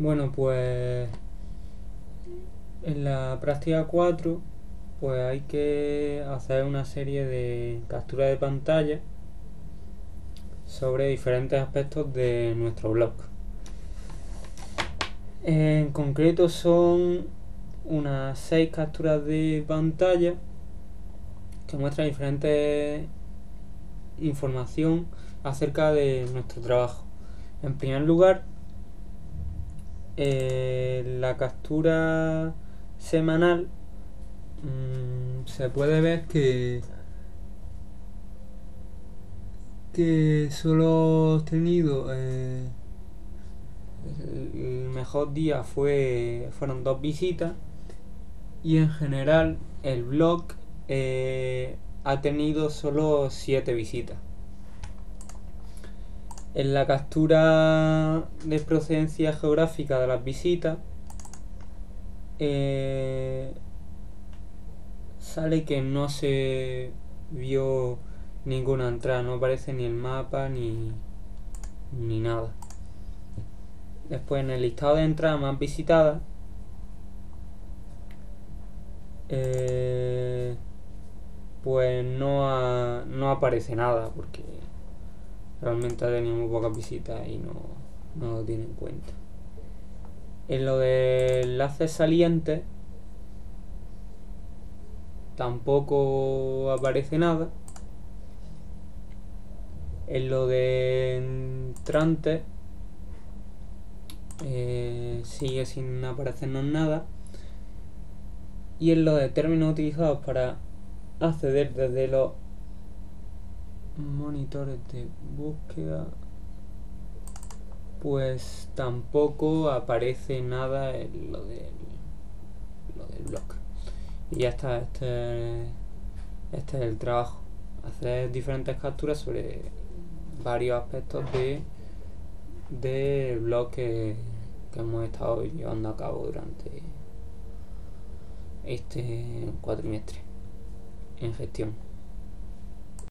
Bueno, pues en la práctica 4 pues hay que hacer una serie de capturas de pantalla sobre diferentes aspectos de nuestro blog. En concreto son unas 6 capturas de pantalla que muestran diferentes información acerca de nuestro trabajo. En primer lugar, eh, la captura semanal mmm, se puede ver que que solo he tenido eh, el mejor día fue fueron dos visitas y en general el blog eh, ha tenido solo siete visitas en la captura de procedencia geográfica de las visitas eh, sale que no se vio ninguna entrada, no aparece ni el mapa ni, ni nada. Después en el listado de entradas más visitadas eh, pues no, no aparece nada porque realmente ha tenido muy pocas visitas y no, no lo tiene en cuenta. En lo de enlaces salientes tampoco aparece nada. En lo de entrantes eh, sigue sin aparecernos nada. Y en lo de términos utilizados para acceder desde los monitores de búsqueda pues tampoco aparece nada en lo del, lo del blog. Y ya está este, este es el trabajo. Hacer diferentes capturas sobre varios aspectos de del blog que, que hemos estado llevando a cabo durante este cuatrimestre en gestión